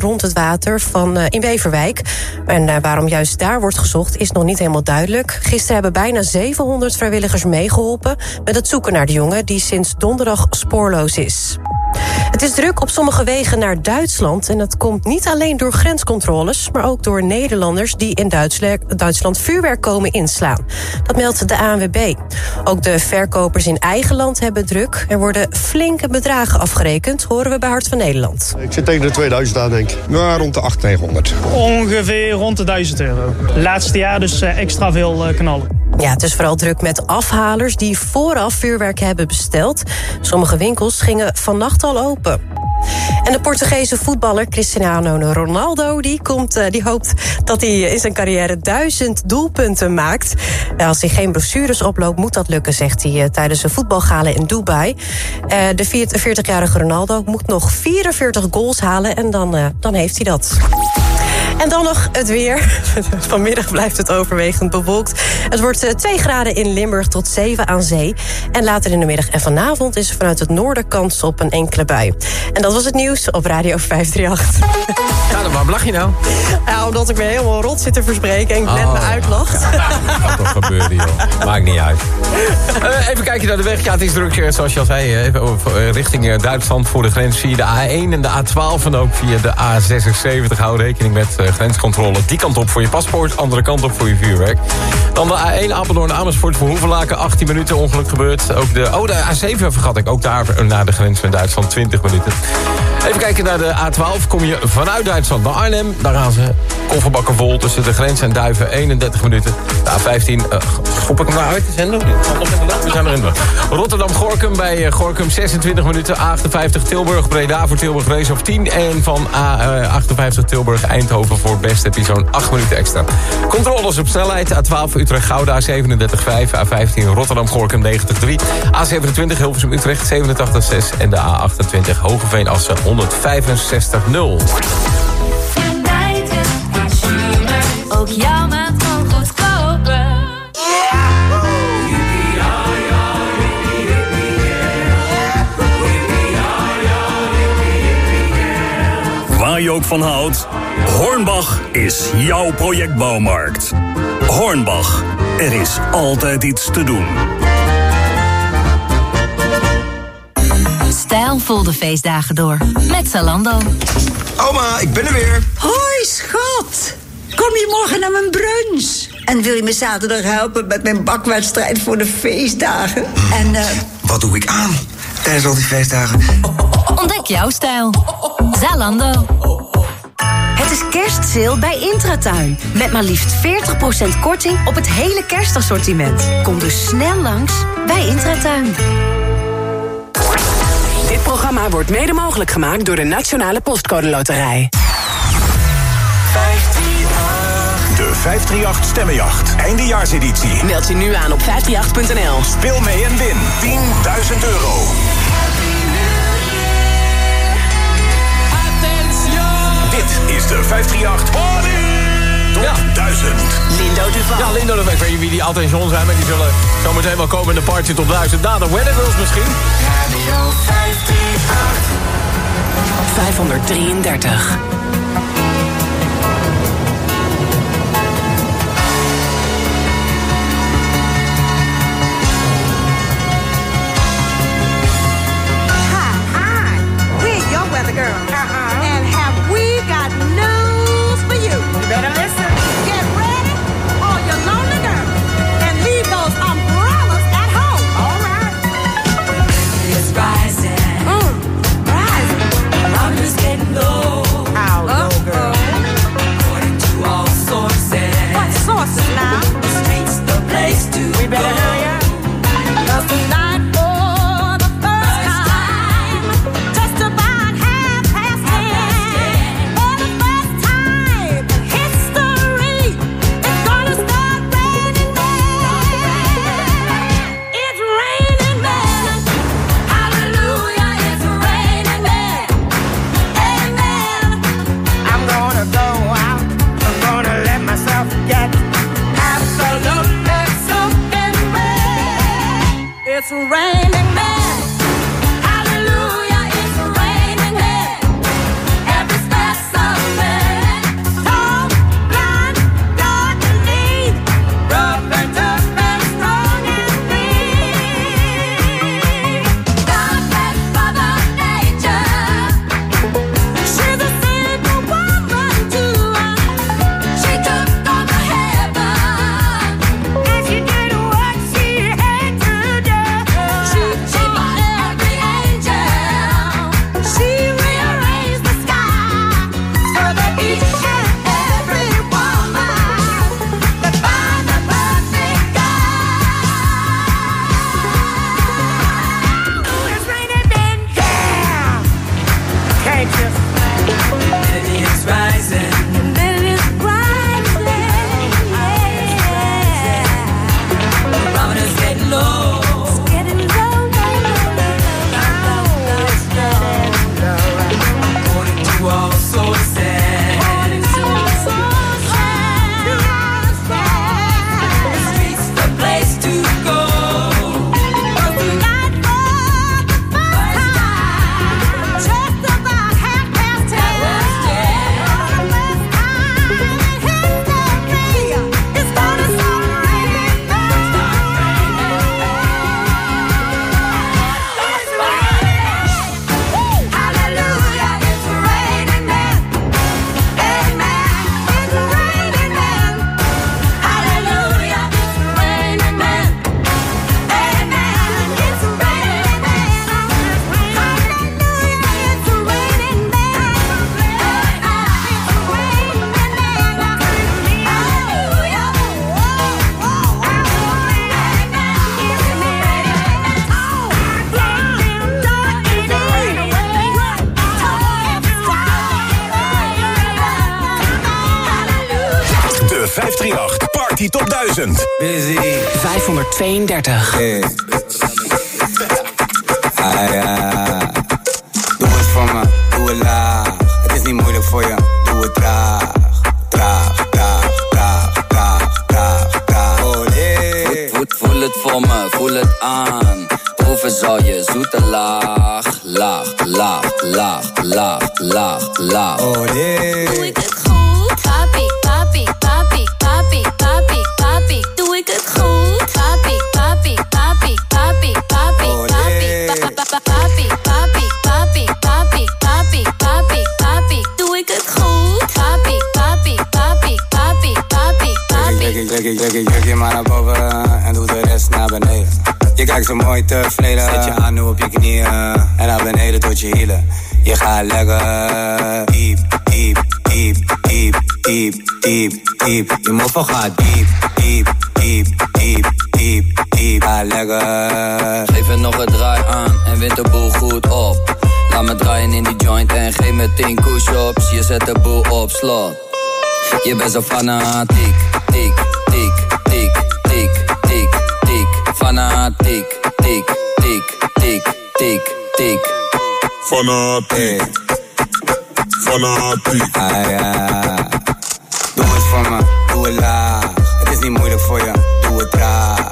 rond het water van, uh, in Beverwijk. En uh, waarom juist daar wordt gezocht is nog niet helemaal duidelijk. Gisteren hebben bijna 700 vrijwilligers meegeholpen... met het zoeken naar de jongen die sinds donderdag spoorloos is. Het is druk op sommige wegen naar Duitsland. En dat komt niet alleen door grenscontroles... maar ook door Nederlanders die in Duitsland vuurwerk komen inslaan. Dat meldt de ANWB. Ook de verkopers in eigen land hebben druk. Er worden flinke bedragen afgerekend, horen we bij Hart van Nederland. Ik zit tegen de 2000 aan, denk ik. Ja, rond de 800. Ongeveer rond de 1000 euro. Laatste jaar dus extra veel knallen. Ja, het is vooral druk met afhalers die vooraf vuurwerk hebben besteld. Sommige winkels gingen vannacht al open. En de Portugese voetballer Cristiano Ronaldo die komt, die hoopt dat hij in zijn carrière duizend doelpunten maakt. Als hij geen blessures oploopt, moet dat lukken, zegt hij tijdens een voetbalgala in Dubai. De 40-jarige Ronaldo moet nog 44 goals halen en dan, dan heeft hij dat. En dan nog het weer. Vanmiddag blijft het overwegend bewolkt. Het wordt 2 graden in Limburg tot 7 aan zee. En later in de middag en vanavond is er vanuit het noorden kans op een enkele bui. En dat was het nieuws op Radio 538. Ja, dan waarom lach je nou? Ja, omdat ik me helemaal rot zit te verspreken en ik net me uitlacht. Ja, dat kan toch gebeuren, joh. Maakt niet uit. Uh, even kijken naar de weg. Ja, het is druk, zoals je al zei, even richting Duitsland voor de grens via de A1 en de A12 en ook via de A76. Hou rekening met grenscontrole. Die kant op voor je paspoort, andere kant op voor je vuurwerk. Dan de A1 Apeldoorn Amersfoort voor Hoevelaken. 18 minuten ongeluk gebeurd. Ook de, oh, de A7 vergat ik. Ook daar naar de grens met Duitsland 20 minuten. Even kijken naar de A12. Kom je vanuit Duitsland naar Arnhem. Daar gaan ze kofferbakken vol tussen de grens en Duiven 31 minuten. De A15, uh, schop ik hem nou uit? Zender? We zijn erin. Rotterdam-Gorkum bij Gorkum 26 minuten. A58 Tilburg-Breda voor Tilburg Race of 10. En van A58 Tilburg-Eindhoven voor Best heb je zo'n 8 minuten extra. Controles op snelheid. A12 Utrecht-Gouda 37,5. A15 Rotterdam-Gorkum 90,3. A27 Hilversum-Utrecht 87,6. En de A28 Hogeveen-Assen 165,0. Ook jouw maand kan goedkoper. Waar je ook van houdt, Hornbach is jouw projectbouwmarkt. Hornbach, er is altijd iets te doen. Stijlvol de feestdagen door. Met Zalando. Oma, ik ben er weer. Hoi, schat. Kom je morgen naar mijn brunch? En wil je me zaterdag helpen met mijn bakwedstrijd voor de feestdagen? En, uh... Wat doe ik aan tijdens al die feestdagen? Ontdek jouw stijl. Zalando. Het is kerstsale bij Intratuin. Met maar liefst 40% korting op het hele kerstassortiment. Kom dus snel langs bij Intratuin. Dit programma wordt mede mogelijk gemaakt door de Nationale Postcode Loterij. De 538 Stemmenjacht. Eindejaarseditie. Meld je nu aan op 538.nl. Speel mee en win 10.000 euro. Dit is de 538 Party Top ja. 1000. Lindo Duval. Ja, Lindo Duval. Ik weet niet wie die attention zijn, maar die zullen zo meteen wel komen in de Party Top 1000. Na de Weather Girls misschien. Radio 538. 533. 532. Hey. Tevreden, zet je aan nu op je knieën en naar beneden tot je hielen. Je gaat lekker diep, diep, diep, diep, diep, diep, diep. Je moffel gaat diep, diep, diep, diep, diep, diep. Ga lekker. Geef er nog een draai aan en wint de boel goed op. Laat me draaien in die joint en geef me 10 push-ups. Je zet de boel op slot. Je bent zo fanatiek, tik, tik, tik, tik, tik, tik. Fanatiek, tik, tik, tik, tik, tik. Fanatiek. Fanatiek. Ah ja. Doe het voor me, doe het laag. Het is niet moeilijk voor je, doe het traag.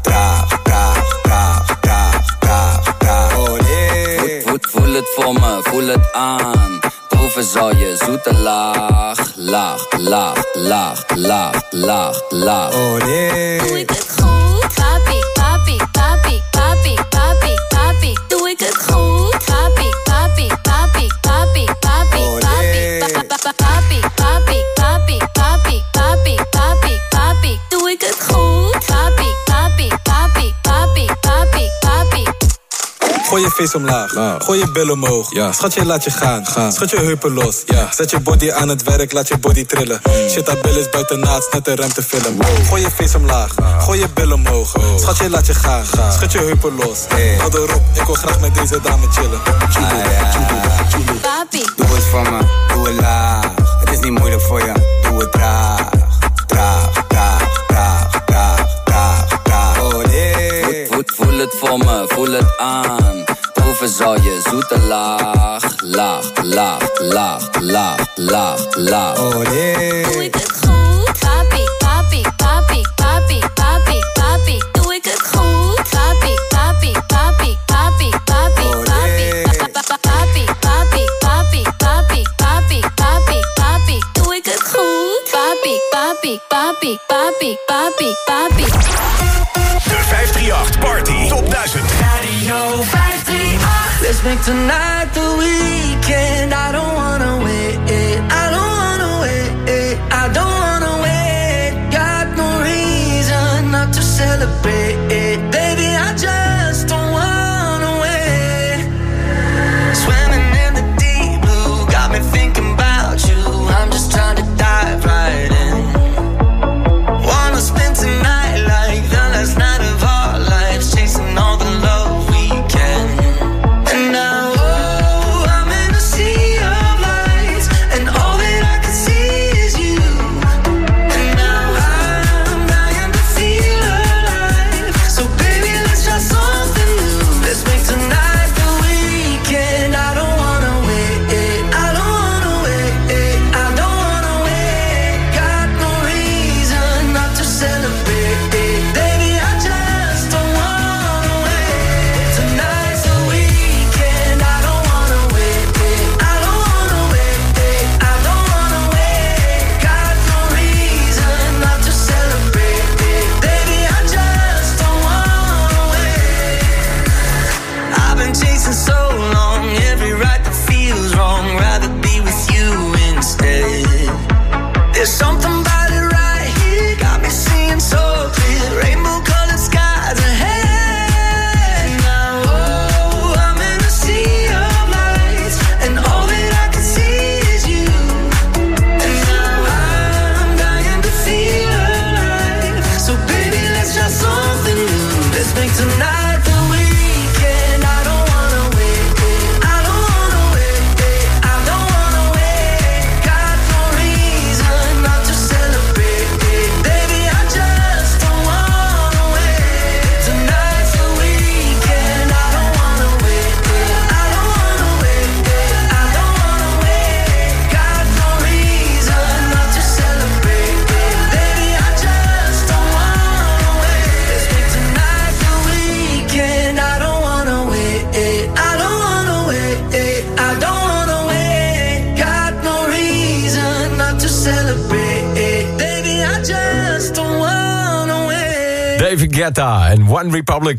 Traag, traag, traag, traag, traag, traag. Oh nee. Voel, voel het voor me, voel het aan. Proeven zal je zoete laag, laag, laag, laag, laag, laag, laag. Oh nee. Doe ik het goed? Papi, Gooi je face omlaag, gooi je bil omhoog. Schatje, laat je gaan. Schat je heupen los. Zet je body aan het werk, laat je body trillen. Shit, dat bil is buiten naad, net een ruimte film. Gooi je face omlaag, gooi je bil omhoog. Schatje, laat je gaan. Schat je heupen los. Hou erop, ik wil graag met deze dame chillen. Papi. Doe het voor me, doe het laag. Het is niet moeilijk voor je, doe het traag. Traag, traag, traag, traag, traag, traag. Oh nee. Voel, voel het voor me, voel het aan. Proeven zal je zoete laag, laag, laag, laag, laag, laag, laag. Oh nee. Doe ik het goed? Papi, papi, papi, papi, papi, papi. Doe ik het goed? Papi, papi, papi, papi, papi, papi. Pa- pa- pa- Papi, papi, papi, papi, papi, papi, papi. Doe ik het goed? Papi, papi, papi, papi, papi, papi. De 538 Party Top 1000. Radio 538. Let's make tonight the weekend. I don't wanna wait. I don't wanna wait. I don't wanna wait. Got no reason not to celebrate. Baby, I just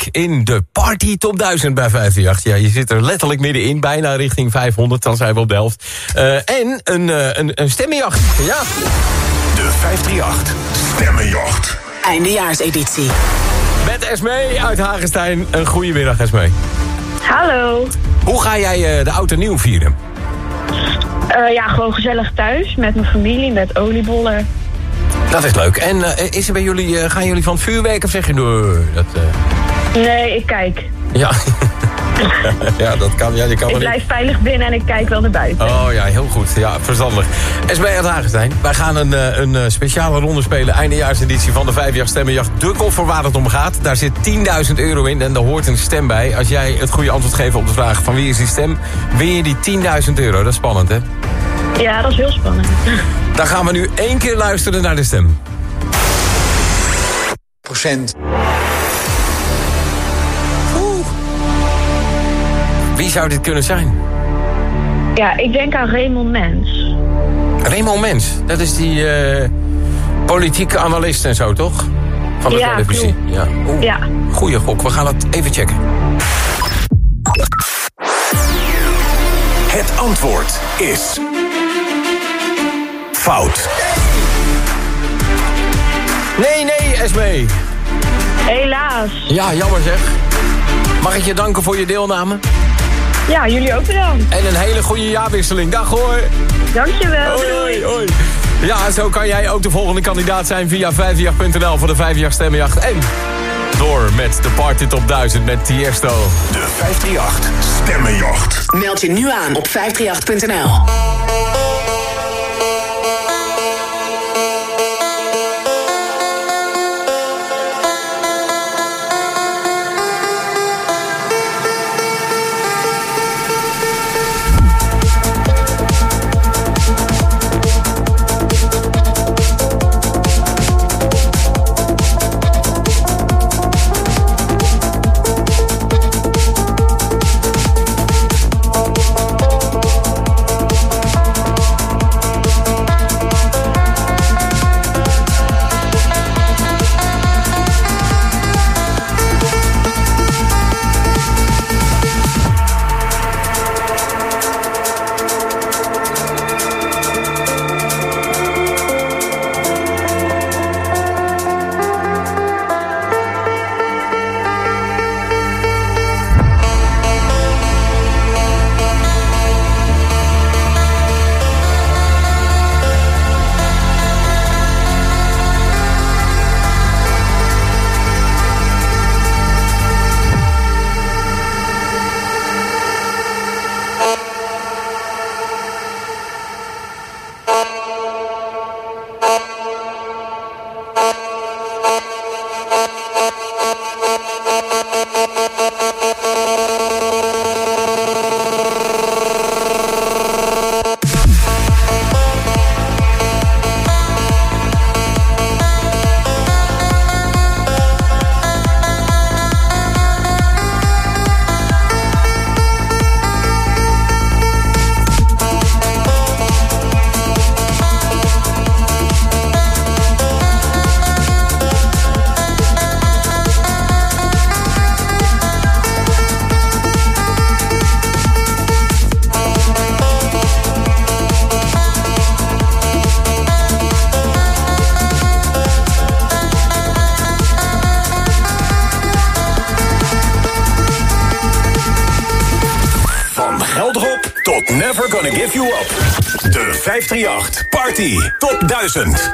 In de Party Top 1000 bij 538. Ja, je zit er letterlijk middenin, bijna richting 500, dan zijn we op de helft. Eh, en een, eh, een, een stemmenjacht, ja. De 538 Stemmenjacht. Eindejaarseditie. Met Esmee uit Hagenstein. Een goedemiddag, Esmee. Hallo. Hoe ga jij eh, de oud en nieuw vieren? Eh, ja, gewoon gezellig thuis met mijn familie, met oliebollen. Dat is leuk. En eh, is er bij jullie, eh, gaan jullie van het vuurwerk of zeg je... Nee, dat, eh, Nee, ik kijk. ja. ja, dat kan. Ja, je kan Ik niet- blijf veilig binnen en ik kijk wel naar buiten. Oh ja, heel goed. Ja, verstandig. SB uit Hagenstein. Wij gaan een, eh, een eh, speciale ronde spelen. Eindejaarseditie van de vijfjaar stemmenjacht. De koffer waar het om gaat. Daar zit 10.000 euro in en daar hoort een stem bij. Als jij het goede antwoord geeft op de vraag van wie is die stem... win je die 10.000 euro. Dat is spannend, hè? Ja, dat is heel spannend. Dan gaan we nu één keer luisteren naar de stem. Procent. Wie zou dit kunnen zijn? Ja, ik denk aan Raymond Mens. Raymond Mens. Dat is die eh, politieke analist en zo, toch? Van de Ja, televisie. klopt. Ja. Oeh, Ja. Goeie gok. We gaan het even checken. Het antwoord is... Fout. Nee, nee, Esmee. Helaas. Ja, jammer zeg. Mag ik je danken voor je deelname? Ja, jullie ook bedankt. En een hele goede jaarwisseling. Dag hoor. Dankjewel. Hoi, hoi, hoi. Ja, zo kan jij ook de volgende kandidaat zijn via 5jacht.nl voor de 5 stemmenjacht. En door met de Party Top 1000 met Tiesto. De 538 Stemmenjacht. Meld je nu aan op 538.nl. 2000.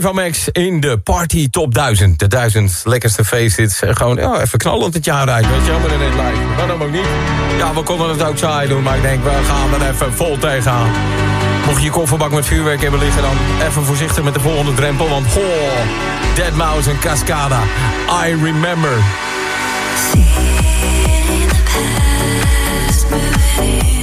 Eva Max in de Party Top 1000. De 1000 lekkerste feesthits. Eh, Gewoon ja, even knallend het jaar uit, weet je wel, met een net live. Waarom ook niet? Ja, we konden het ook saai doen, maar ik denk, we gaan er even vol tegenaan. Mocht je je kofferbak met vuurwerk hebben liggen, dan even voorzichtig met de volgende drempel. Want goh, Dead Mouse en Cascada, I Remember. Een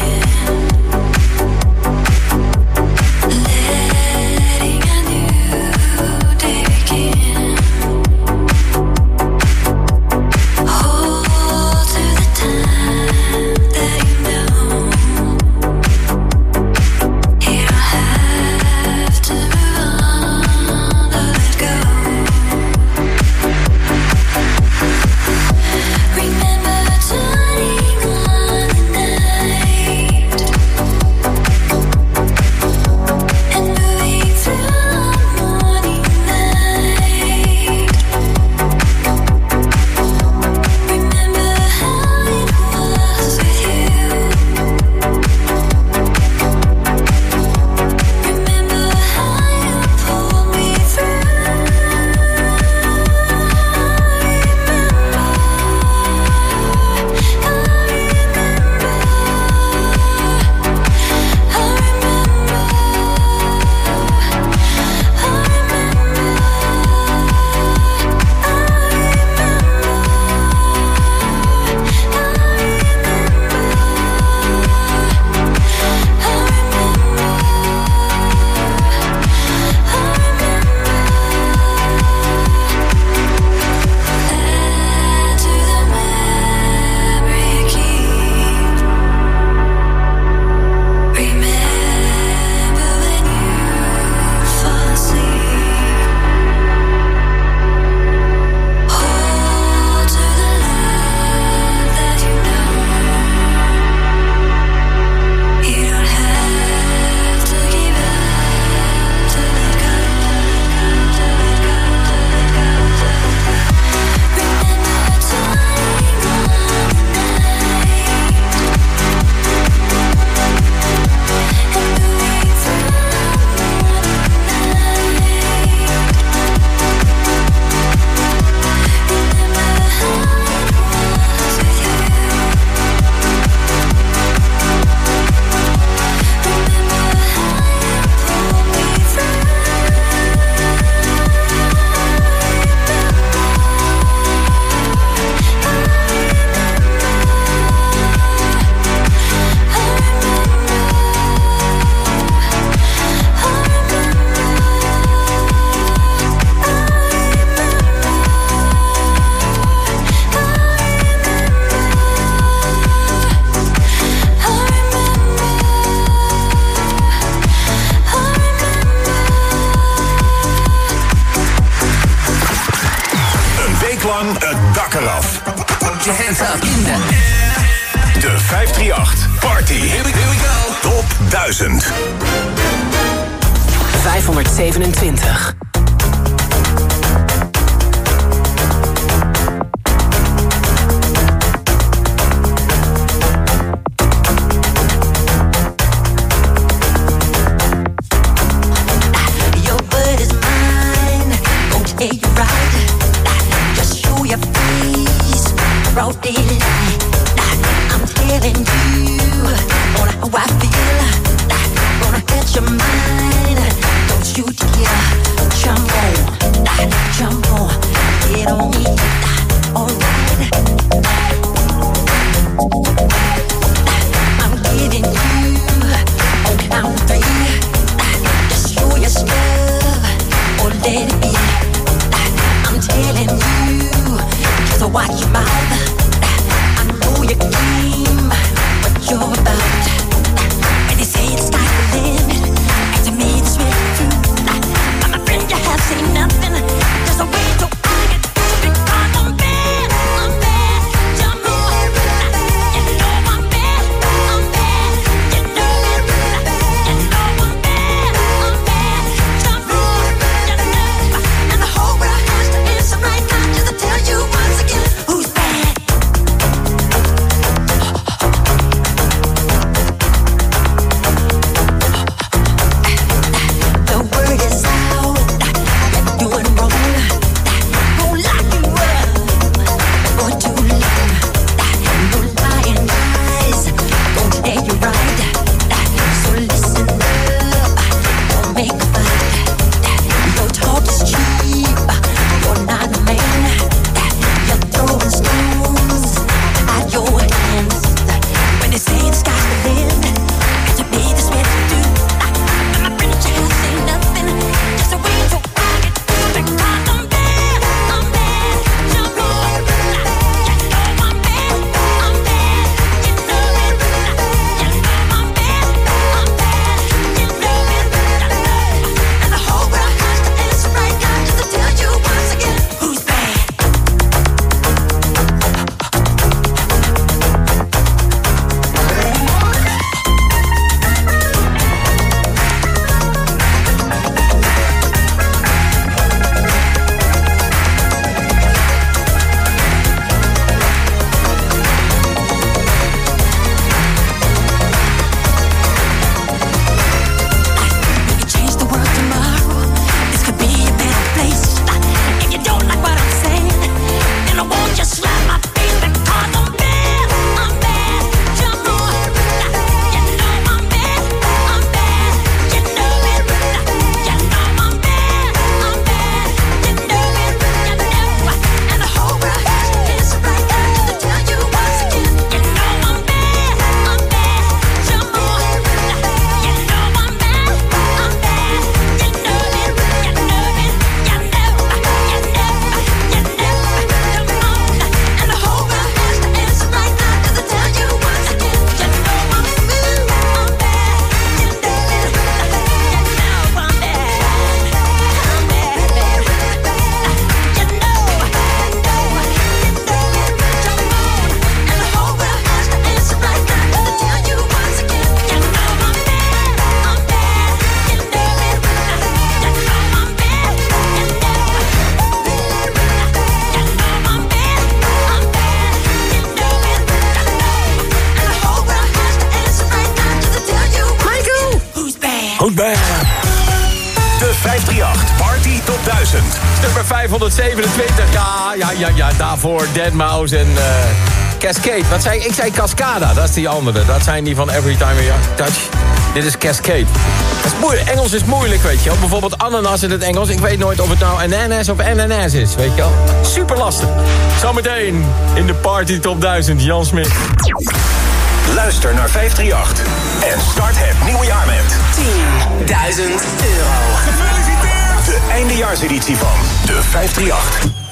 Daarvoor Deadmau5 en eh, Cascade. Wat zei ik? Ik zei Cascada. Dat is die andere. Dat zijn die van Every Time We Touch. Dit is Cascade. Dat is moeilijk. Engels is moeilijk, weet je wel. Bijvoorbeeld ananas in het Engels. Ik weet nooit of het nou ananas of ananas is, weet je wel. Super lastig. Zometeen in de Party Top 1000. Jan Smit. Luister naar 538 en start het nieuwe jaar met 10.000 euro. Gefeliciteerd! De eindejaarseditie van de 538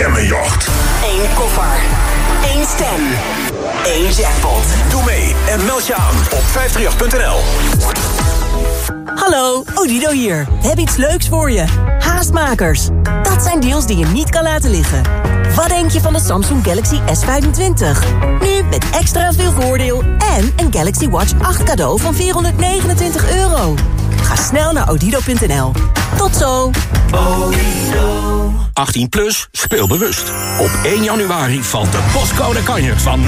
Stemmenjacht. Eén koffer. Eén stem. Eén jackpot. Doe mee en meld je aan op 538.nl. Hallo, Odido hier. We hebben iets leuks voor je. Haastmakers. Dat zijn deals die je niet kan laten liggen. Wat denk je van de Samsung Galaxy S25? Nu met extra veel voordeel en een Galaxy Watch 8 cadeau van 429 euro. Ga snel naar odido.nl. Tot zo. 18 plus, speel bewust. Op 1 januari valt de postcode kanjer van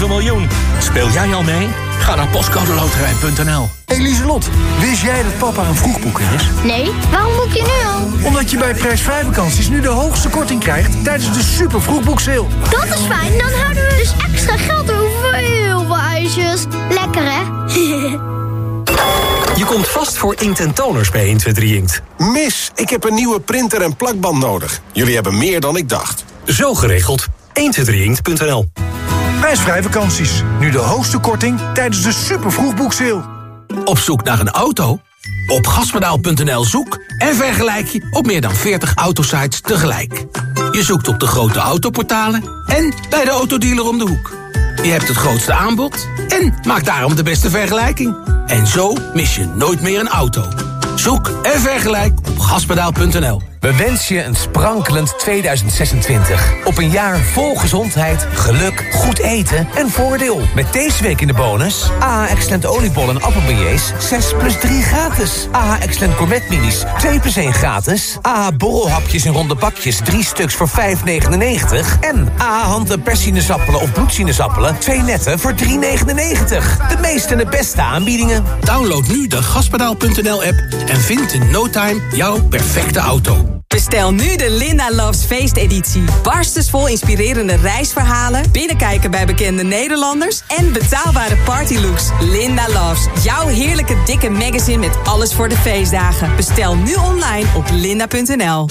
59,7 miljoen. Speel jij al mee? Ga naar postcodeloterij.nl. Hey Lieselot, wist jij dat papa een vroegboeker is? Nee, waarom boek je nu al? Omdat je bij prijsvrij vakanties nu de hoogste korting krijgt tijdens de super vroegboekseil. Dat is fijn, dan houden we dus extra geld over voor heel veel ijsjes. Lekker hè? Komt vast voor inkt en toners bij 123 Inkt. Mis, ik heb een nieuwe printer en plakband nodig. Jullie hebben meer dan ik dacht. Zo geregeld. 123inkt.nl Prijsvrij vakanties. Nu de hoogste korting tijdens de super vroegboekseil. Op zoek naar een auto? Op gaspedaal.nl zoek en vergelijk je op meer dan 40 autosites tegelijk. Je zoekt op de grote autoportalen en bij de autodealer om de hoek. Je hebt het grootste aanbod en maak daarom de beste vergelijking. En zo mis je nooit meer een auto. Zoek en vergelijk op gaspedaal.nl. We wensen je een sprankelend 2026. Op een jaar vol gezondheid, geluk, goed eten en voordeel. Met deze week in de bonus... AH Excellent oliebol en appelbeignets 6 plus 3 gratis. AH Excellent gourmet minis 2 plus 1 gratis. AH borrelhapjes in ronde pakjes 3 stuks voor 5,99. En AH handen persinezappelen of bloedsinezappelen 2 netten voor 3,99. De meeste en de beste aanbiedingen. Download nu de gaspedaal.nl app en vind in no time jouw perfecte auto. Bestel nu de Linda Loves feesteditie. Barstensvol inspirerende reisverhalen, binnenkijken bij bekende Nederlanders en betaalbare partylooks. Linda Loves, jouw heerlijke dikke magazine met alles voor de feestdagen. Bestel nu online op linda.nl.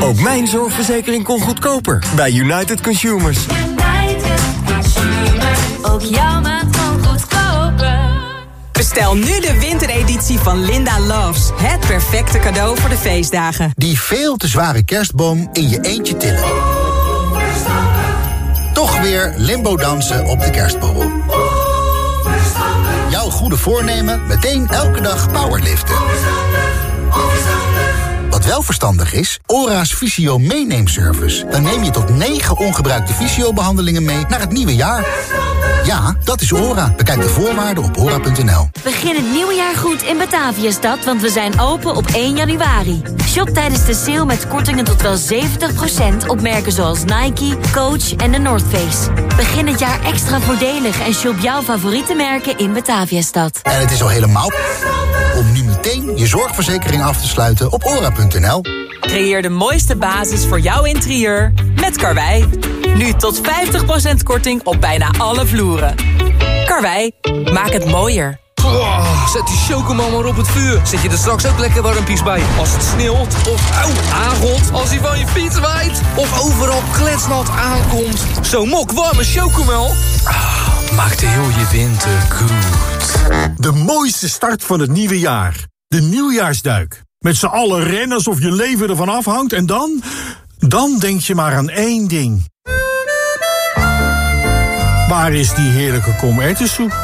Ook mijn zorgverzekering kon goedkoper bij United Consumers. Ook jouw maand. Bestel nu de wintereditie van Linda Loves. Het perfecte cadeau voor de feestdagen. Die veel te zware kerstboom in je eentje tillen. Toch weer limbo dansen op de kerstboom. Jouw goede voornemen meteen elke dag powerliften. Wat wel verstandig is, ORA's Visio meeneemservice. Dan neem je tot 9 ongebruikte visio-behandelingen mee naar het nieuwe jaar. Ja, dat is ORA. Bekijk de voorwaarden op ora.nl. Begin het nieuwe jaar goed in Bataviastad, want we zijn open op 1 januari. Shop tijdens de sale met kortingen tot wel 70% op merken zoals Nike, Coach en de North Face. Begin het jaar extra voordelig en shop jouw favoriete merken in Bataviastad. En het is al helemaal om nu meteen je zorgverzekering af te sluiten op ora.nl. Creëer de mooiste basis voor jouw interieur met Karwei. Nu tot 50% korting op bijna alle vloeren. Karwei, maak het mooier. Oh, zet die chocomel maar op het vuur. Zet je er straks ook lekker warmpies bij. Als het sneeuwt of aangot. Als hij van je fiets waait. Of overal kletsnat aankomt. Zo'n mok warme chocomel. Ah, maakt heel je winter goed. De mooiste start van het nieuwe jaar. De nieuwjaarsduik. Met z'n allen rennen alsof je leven ervan afhangt. En dan? Dan denk je maar aan één ding. Waar is die heerlijke komertensoep?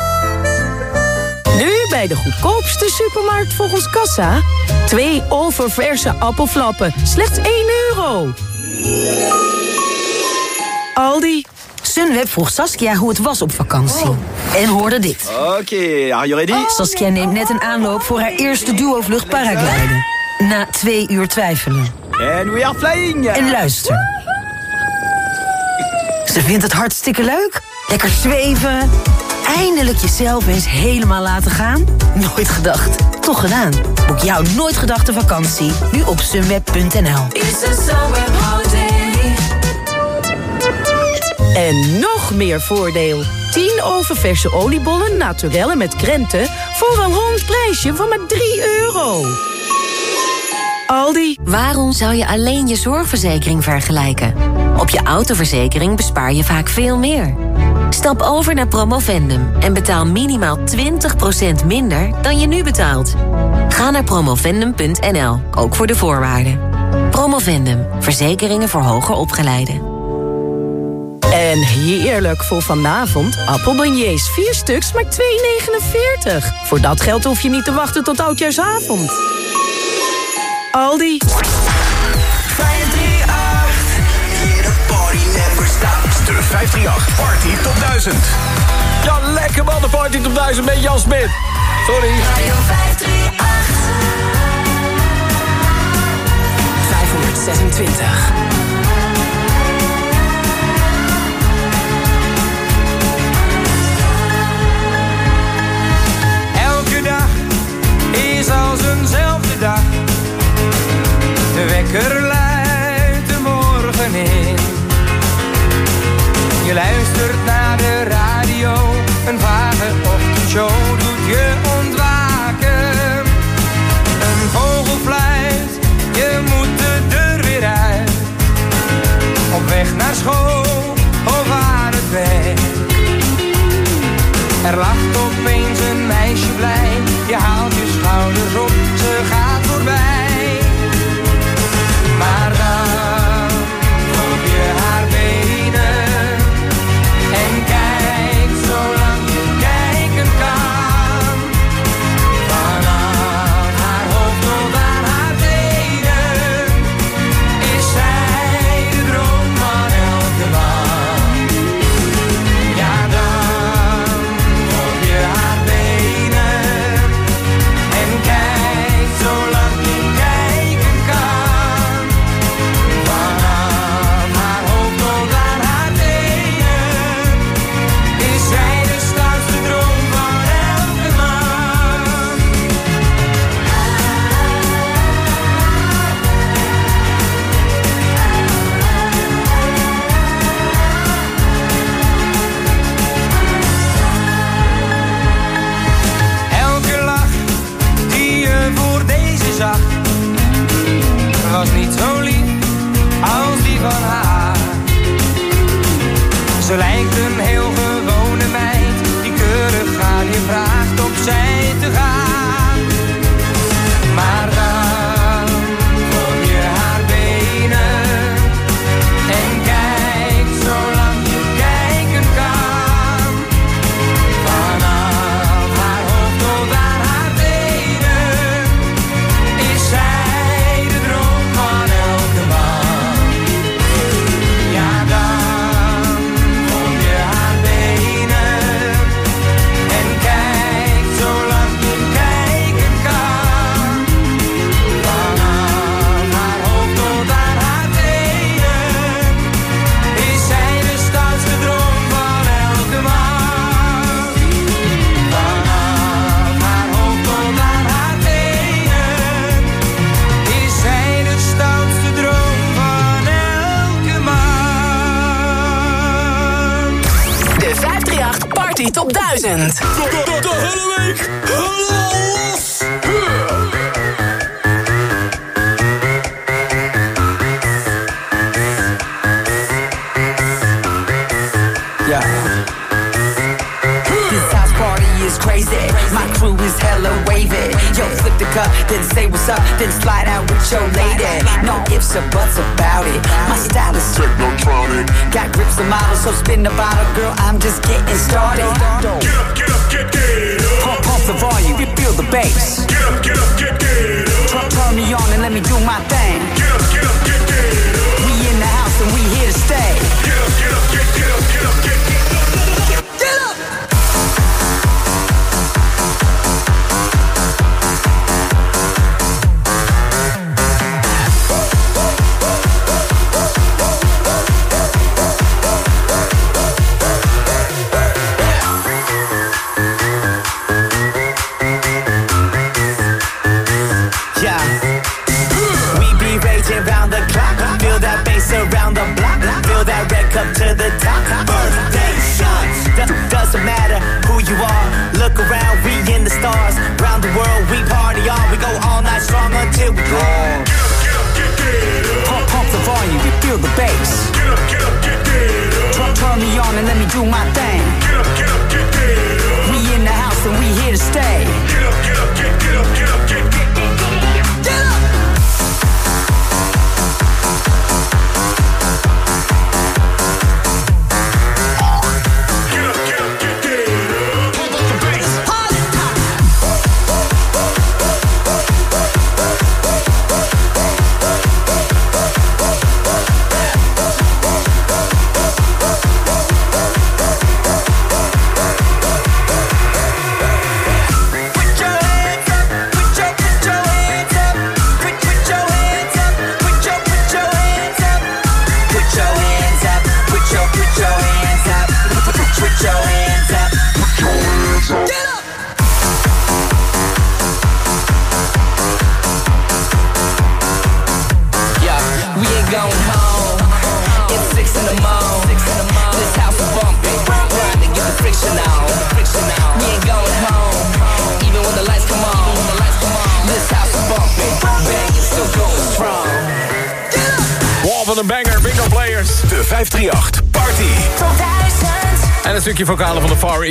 Nu bij de goedkoopste supermarkt volgens Kassa. Twee oververse appelflappen, slechts 1 euro. Aldi. Sunweb vroeg Saskia hoe het was op vakantie. Oh. En hoorde dit. Oké, okay, are you ready? Oh. Saskia neemt net een aanloop voor haar eerste duo-vlucht paragliden. Na twee uur twijfelen. En we are flying! En luister. Ze vindt het hartstikke leuk. Lekker zweven. Eindelijk jezelf eens helemaal laten gaan. Nooit gedacht. Toch gedaan. Boek jouw nooit gedachte vakantie. Nu op sunweb.nl. En nog meer voordeel. 10 oververse oliebollen naturelle met krenten... voor een rond prijsje van maar 3 euro. Aldi. Waarom zou je alleen je zorgverzekering vergelijken? Op je autoverzekering bespaar je vaak veel meer. Stap over naar Promovendum en betaal minimaal 20% minder dan je nu betaalt. Ga naar promovendum.nl, ook voor de voorwaarden. Promovendum, verzekeringen voor hoger opgeleiden. En heerlijk voor vanavond. Appelbeignets, 4 stuks, maar 2,49. Voor dat geld hoef je niet te wachten tot oudjaarsavond. Aldi. 538. De 538 Party tot 1000. Ja, lekker man, de Party Top 1000 met Jan Smit. Sorry. 538. 526. Wakker luidt de morgen in. Je luistert naar de radio, een vage ochtendshow doet je ontwaken. Een vogel fluit, je moet de deur weer uit. Op weg naar school of waar het weg. Er lacht opeens een meisje blij, je haalt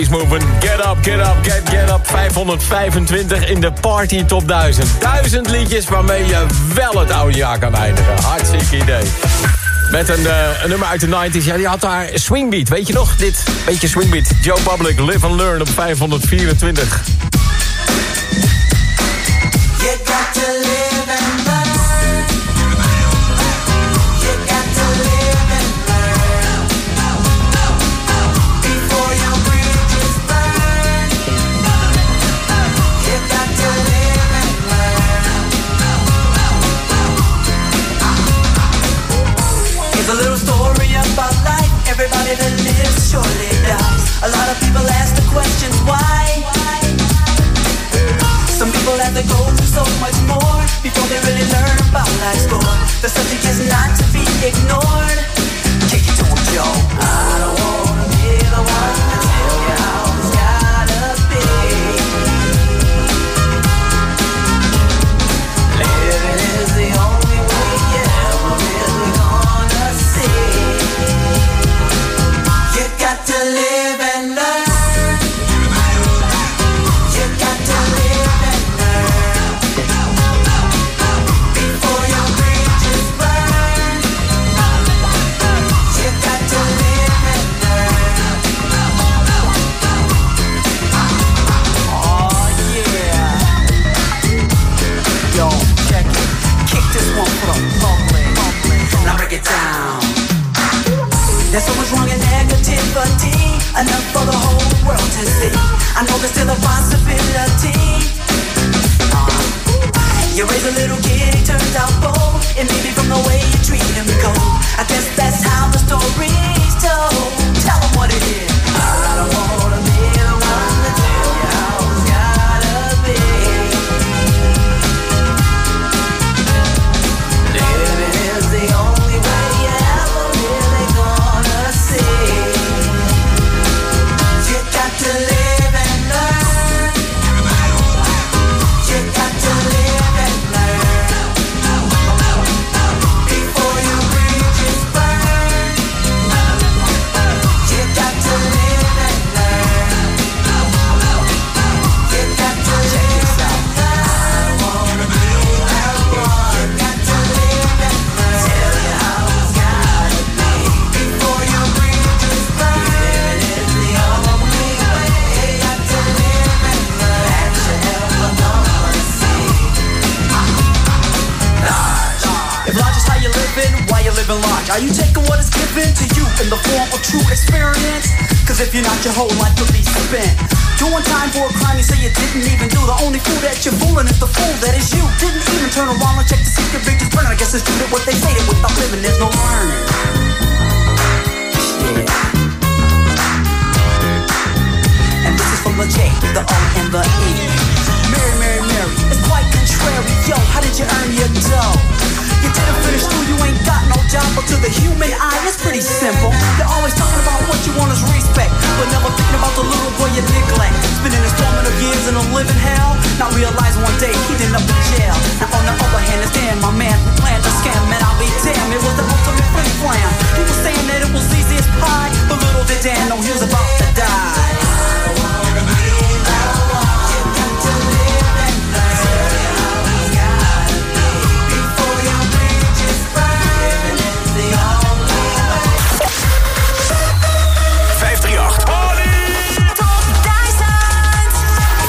Dance Get up, get up, get, get up. 525 in de Party Top 1000. 1000 liedjes waarmee je wel het oude jaar kan eindigen. Hartstikke idee. Met een, eh, nummer uit de 90s. Ja, die had daar Swingbeat. Weet je nog? Dit beetje Swingbeat. Joe Public, Live and Learn op 524. The subject is not to be ignored. Kick it to a Joe. the form of true experience. Cause if you're not, your whole life will be spent. Doing time for a crime you say you didn't even do. The only fool that you're fooling is the fool that is you. Didn't even turn around and check to see if your burning. I guess it's true to what they say that without living, there's no learning. Yeah. And this is from the J, the O, and the E. Mary, Mary, Mary, it's quite contrary. Yo, how did you earn your dough? You didn't finish school, you ain't got no job, but to the human eye, it's pretty simple. They're always talking about what you want is respect, but never thinking about the little boy you neglect. Spending his formative years in a living hell, not realizing one day he'd end up in jail. Now on the other hand, it's damn, my man, who planned the scam, man, I'll be damned, it was the ultimate flim flam. He was saying that it was easy as pie, but little did Dan know he was about to die.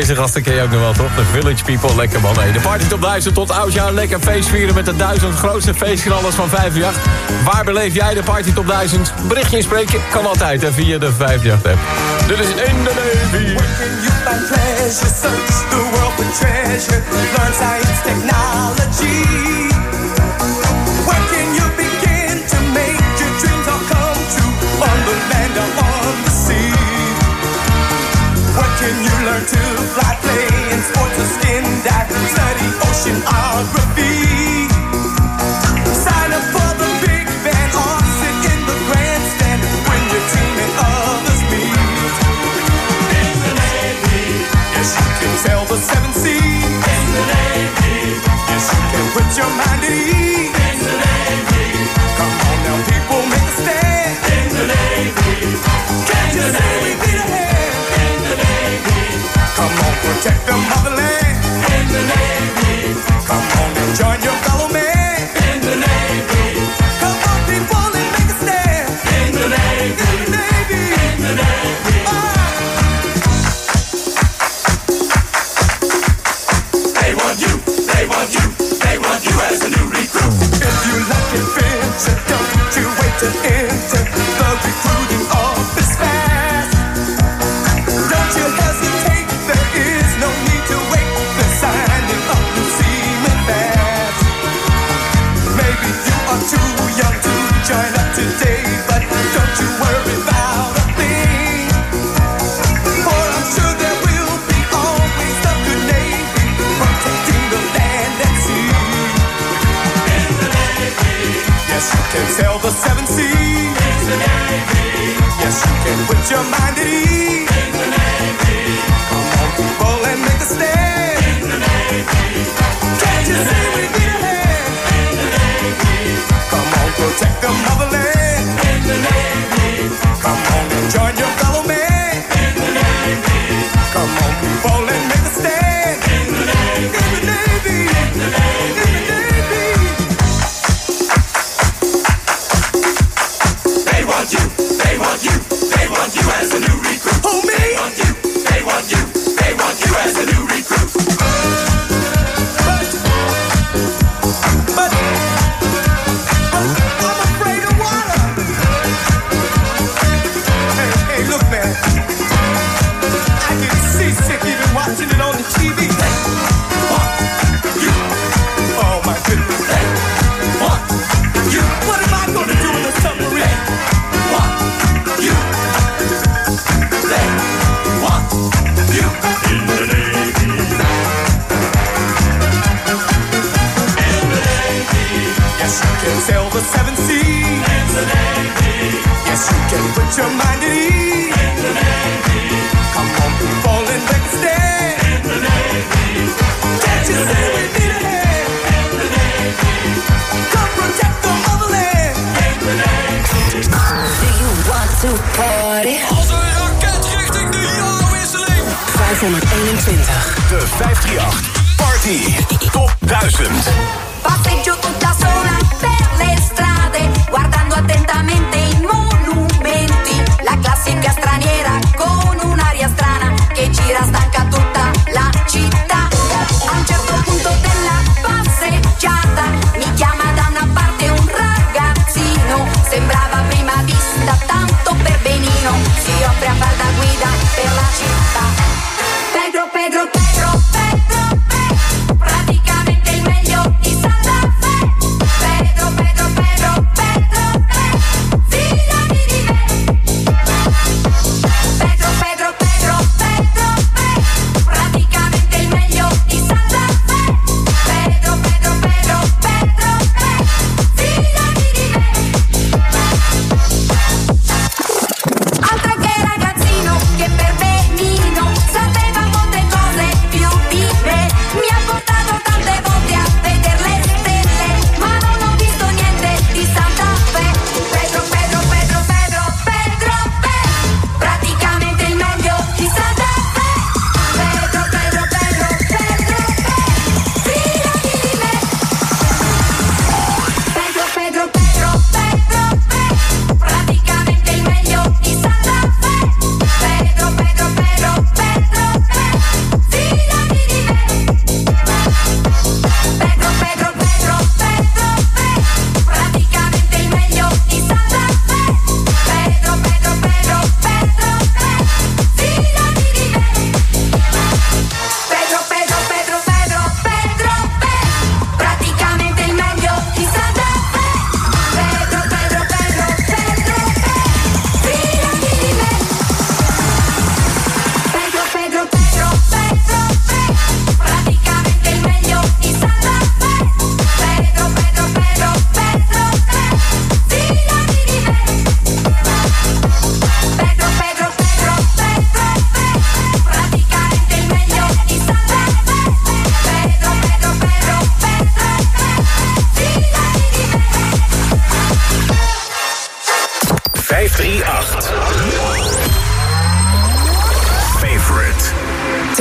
deze gasten ken je ook nog wel, toch? De Village People, lekker man. Hey, de Party Top 1000 tot oudjaar. Lekker feest vieren met de duizend grootste feestknallers van 538. Waar beleef jij de Party Top 1000? Berichtje inspreken kan altijd hè, via de 538 app. Dit is In The Navy. technology. Where can you begin to make your dreams all come true on the land or can you learn to fly, play in sports or skin dive, study oceanography?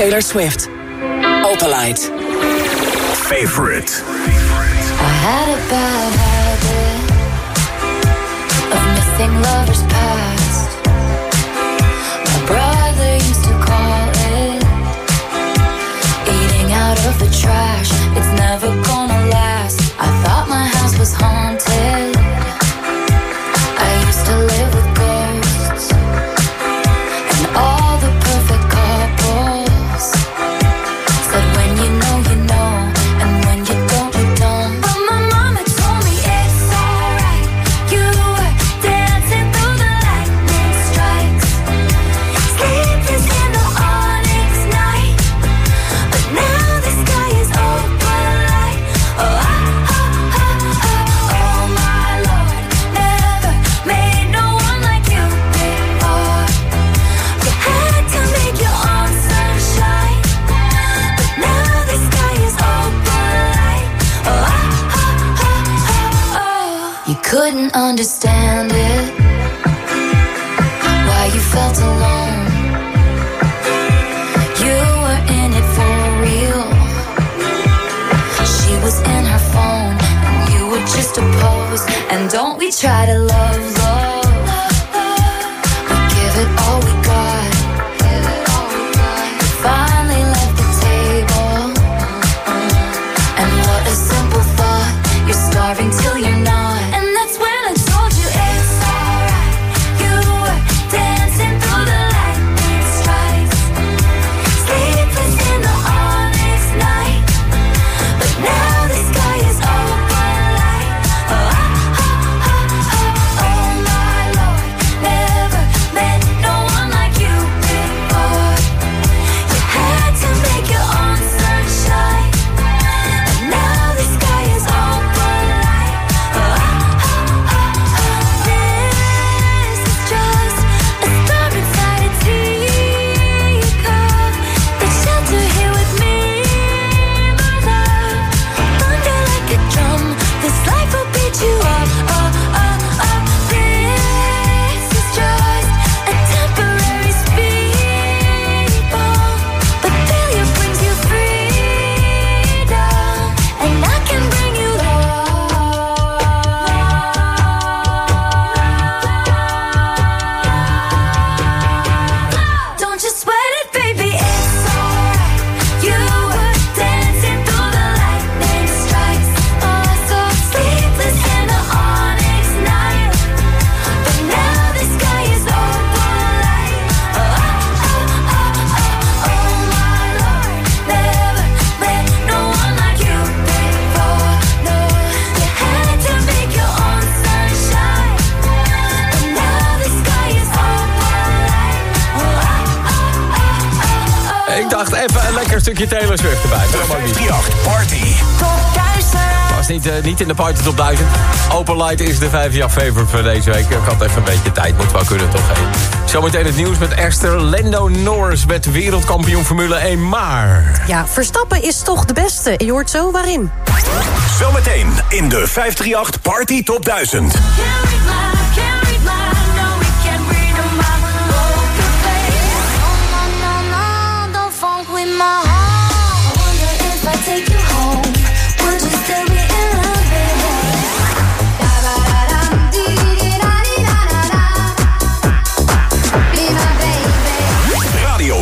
Taylor Swift. Niet, in de party top 1000. Open Light is de 5 jaar favorite voor deze week. Ik had even een beetje tijd, moet wel kunnen toch. Zometeen het nieuws met Esther. Lando Norris werd wereldkampioen Formule 1, maar... Ja, Verstappen is toch de beste. Je hoort zo waarin. Zometeen in de 538 Party Top 1000.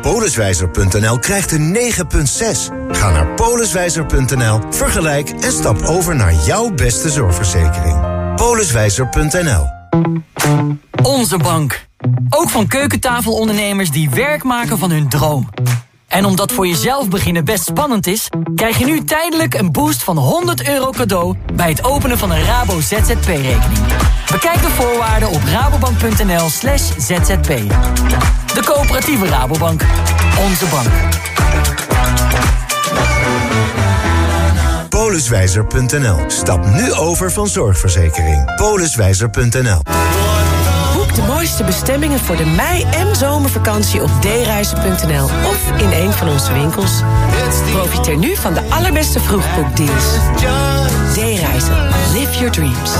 Poliswijzer.nl krijgt een 9,6. Ga naar poliswijzer.nl, vergelijk en stap over naar jouw beste zorgverzekering. Poliswijzer.nl Onze bank. Ook van keukentafelondernemers die werk maken van hun droom. En omdat voor jezelf beginnen best spannend is... krijg je nu tijdelijk een boost van 100 euro cadeau... bij het openen van een Rabo ZZP-rekening. Bekijk de voorwaarden op rabobank.nl slash zzp. De coöperatieve Rabobank. Onze bank. Poliswijzer.nl. Stap nu over van zorgverzekering. Poliswijzer.nl Boek de mooiste bestemmingen voor de mei- en zomervakantie op dereizen.nl of in een van onze winkels. Profiteer nu van de allerbeste vroegboekdeals. D-reizen. Live your dreams.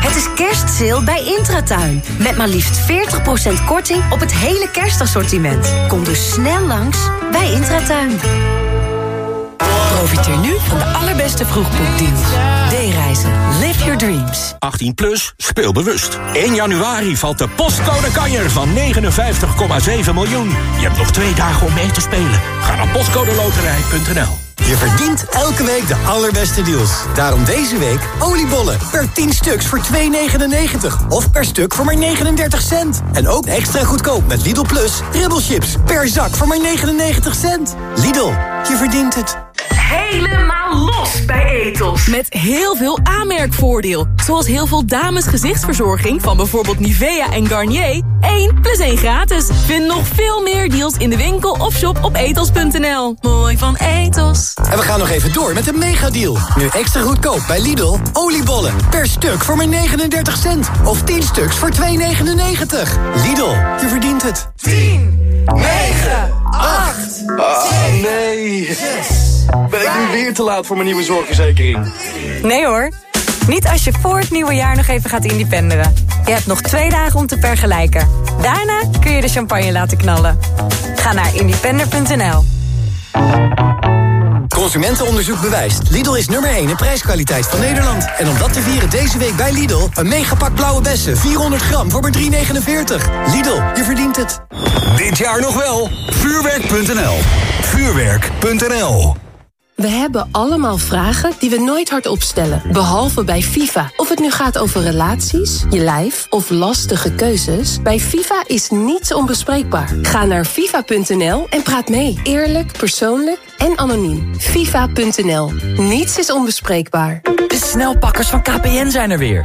Het is kerstsale bij Intratuin. Met maar liefst 40% korting op het hele kerstassortiment. Kom dus snel langs bij Intratuin. Profiteer nu van de allerbeste vroegboekdeals. D-reizen. Live your dreams. 18 plus, speel bewust. 1 januari valt de postcode kanjer van 59,7 miljoen. Je hebt nog twee dagen om mee te spelen. Ga naar postcodeloterij.nl Je verdient elke week de allerbeste deals. Daarom deze week oliebollen per 10 stuks voor 2,99. Of per stuk voor maar 39 cent. En ook extra goedkoop met Lidl Plus. Chips per zak voor maar 99 cent. Lidl, je verdient het. Helemaal los bij Etos. Met heel veel aanmerkvoordeel. Zoals heel veel damesgezichtsverzorging van bijvoorbeeld Nivea en Garnier. 1 plus 1 gratis. Vind nog veel meer deals in de winkel of shop op etos.nl. Mooi van Etos. En we gaan nog even door met de megadeal. Nu extra goedkoop bij Lidl. Oliebollen per stuk voor maar 39 cent. Of 10 stuks voor 2,99. Lidl, je verdient het. 10, 9, 8, nee. Ben ik nu weer te laat voor mijn nieuwe zorgverzekering? Nee hoor. Niet als je voor het nieuwe jaar nog even gaat independeren. Je hebt nog twee dagen om te vergelijken. Daarna kun je de champagne laten knallen. Ga naar independer.nl. Consumentenonderzoek bewijst. Lidl is nummer 1 in prijskwaliteit van Nederland. En om dat te vieren deze week bij Lidl... een megapak blauwe bessen, 400 gram voor maar 3,49. Lidl, je verdient het. Dit jaar nog wel. Vuurwerk.nl Vuurwerk.nl We hebben allemaal vragen die we nooit hardop stellen. Behalve bij FIFA. Of het nu gaat over relaties, je lijf of lastige keuzes. Bij FIFA is niets onbespreekbaar. Ga naar FIFA.nl en praat mee. Eerlijk, persoonlijk en anoniem. FIFA.nl. Niets is onbespreekbaar. De snelpakkers van KPN zijn er weer.